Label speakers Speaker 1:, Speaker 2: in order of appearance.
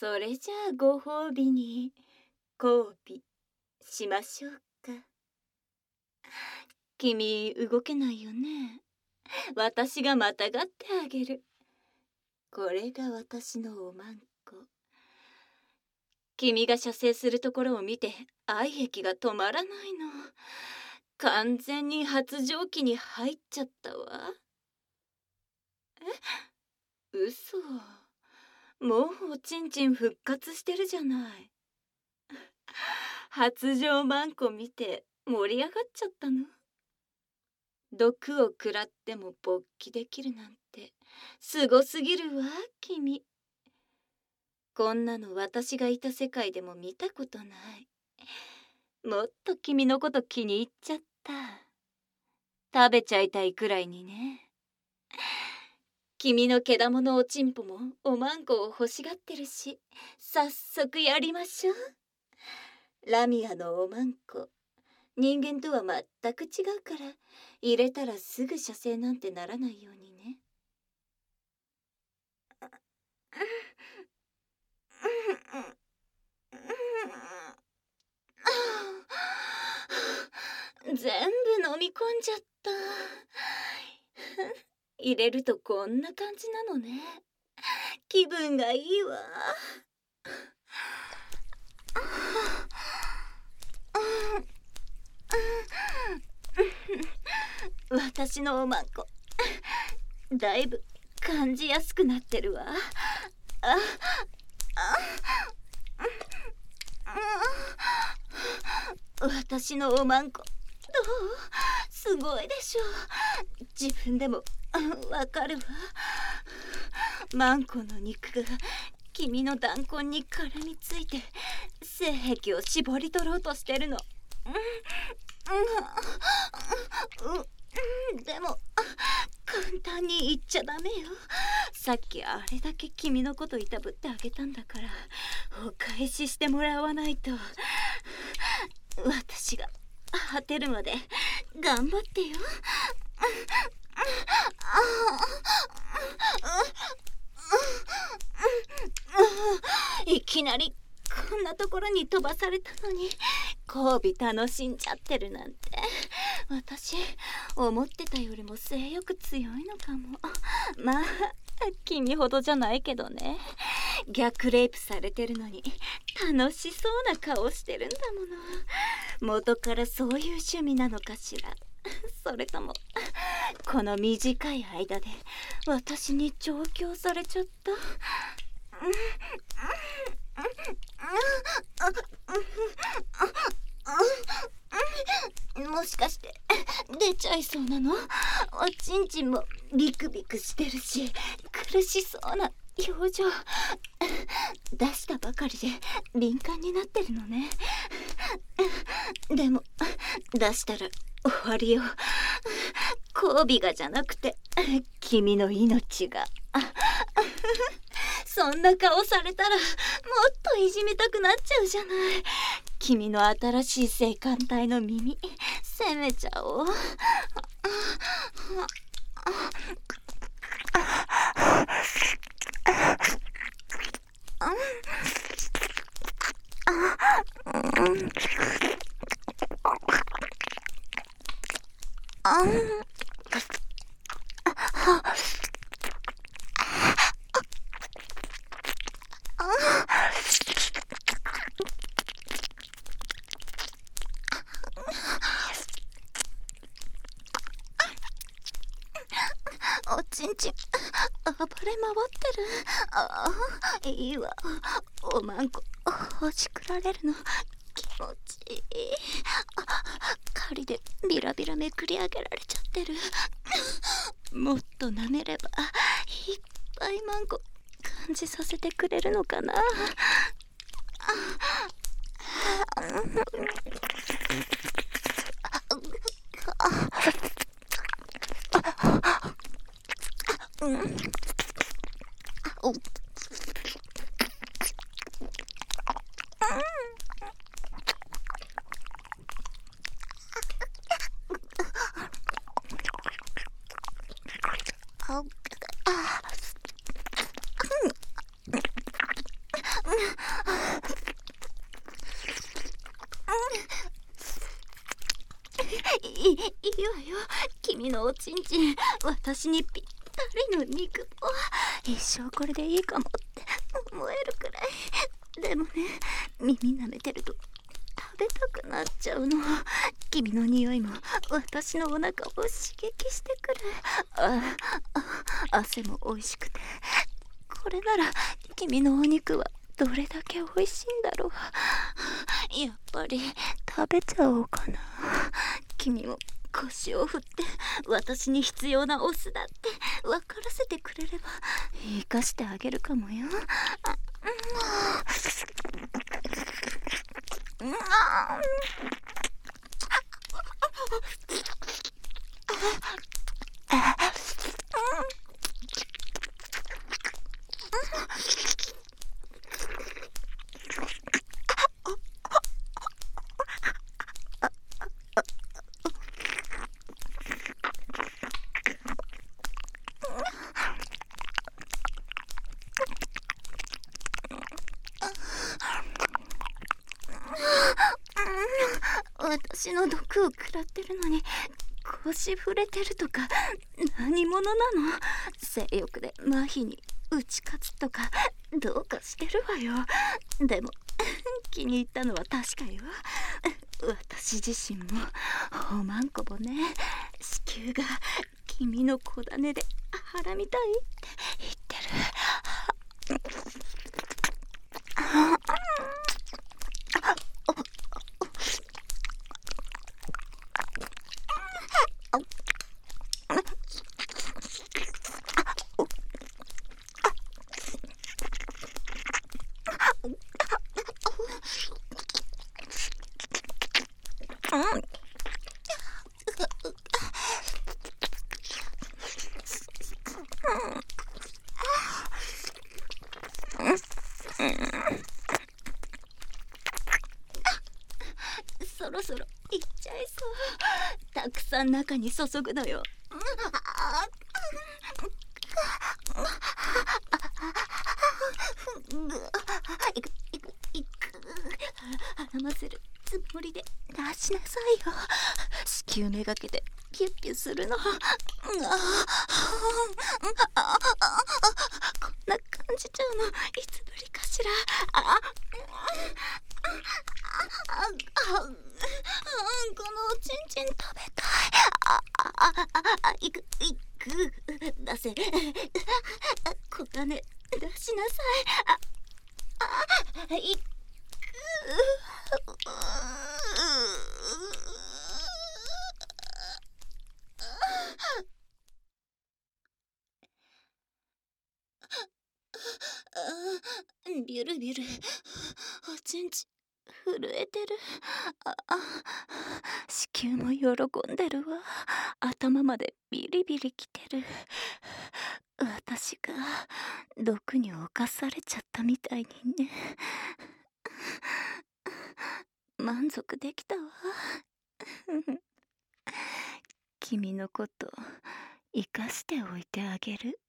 Speaker 1: それじゃあご褒美に交尾しましょうか。君動けないよね。私がまたがってあげる。これが私のおまんこ。君が射精するところを見て愛液が止まらないの。完全に発情期に入っちゃったわ。え？嘘。もうおちんちん復活してるじゃない。発情マンコ見て盛り上がっちゃったの。毒を食らっても勃起できるなんてすごすぎるわ君。こんなの私がいた世界でも見たことない。もっと君のこと気に入っちゃった。食べちゃいたいくらいにね。君の毛玉のおちんぽもおまんこを欲しがってるし早速やりましょう。ラミアのおまんこ。人間とは全く違うから入れたらすぐ射精なんてならないようにね。全部飲み込んじゃった。入れるとこんな感じなのね。気分がいいわ。私のおまんこだいぶ感じやすくなってるわ。あ私のおまんこどう？すごいでしょ自分でも わかるわ。マンコの肉が君の弾痕に絡みついて性癖を絞り取ろうとしてるの。うん。うん。でも簡単に言っちゃダメよ。さっきあれだけ君のこといたぶってあげたんだからお返ししてもらわないと。私が果てるまで頑張ってよ。いきなりこんなところに飛ばされたのに交尾楽しんじゃってるなんて。私思ってたよりも性欲強いのかも。まあ君ほどじゃないけどね。逆レイプされてるのに楽しそうな顔してるんだもの。元からそういう趣味なのかしら。それともこの短い間で私に調教されちゃった。もしかして出ちゃいそうなのおちん。ちん。もビクビクしてるし苦しそうな表情出したばかりで敏感になってるのねでも出したら終わりよ交尾がじゃなくて 君の命が。そんな顔されたらもっといじめたくなっちゃうじゃない。君の新しい性感帯の耳責めちゃおう。お ちんちん暴れ回ってる。ああいいわ。おまんこほじくられるの。気持ちいい。針でビラビラめくり上げられちゃってる。もっと舐めればいっぱいマンコ感じさせてくれるのかな。う んおいいいいわよ君のおちん。ちん。私にぴったりの肉を一生これでいいかもって。思えるくらいでもね耳舐めてると食べたくなっちゃうの。君の匂いも私のお腹を刺激してくるああ汗も美味しくてこれなら君のお肉はどれだけ美味しいんだろうやっぱり食べちゃおうかな君も腰を振って私に必要なオスだって分からせてくれれば生かしてあげるかもよ。私の毒を食らってるのに腰触れてるとか何者なの？性欲で麻痺に打ち勝つとかどうかしてるわよ。でも 気に入ったのは確かよ。私自身もほまんこぼね。子宮が君の小種で腹みたい。って言ってるそろそろいっちゃいそうたくさん中に注ぐのよ。いくいくいく絡ませるつもりで出しなさいよ子宮めがけてキュッキュするのこんな感じちゃうのいつぶりかしらああこのおちんちん食べたいあああいくいく出せ小種出しなさいああいくビュルビュルおちんち震えてる。ああ子宮も喜んでるわ。頭までビリビリきてる。私が毒に侵されちゃったみたいにね。満足できたわ。君のこと生かしておいてあげる。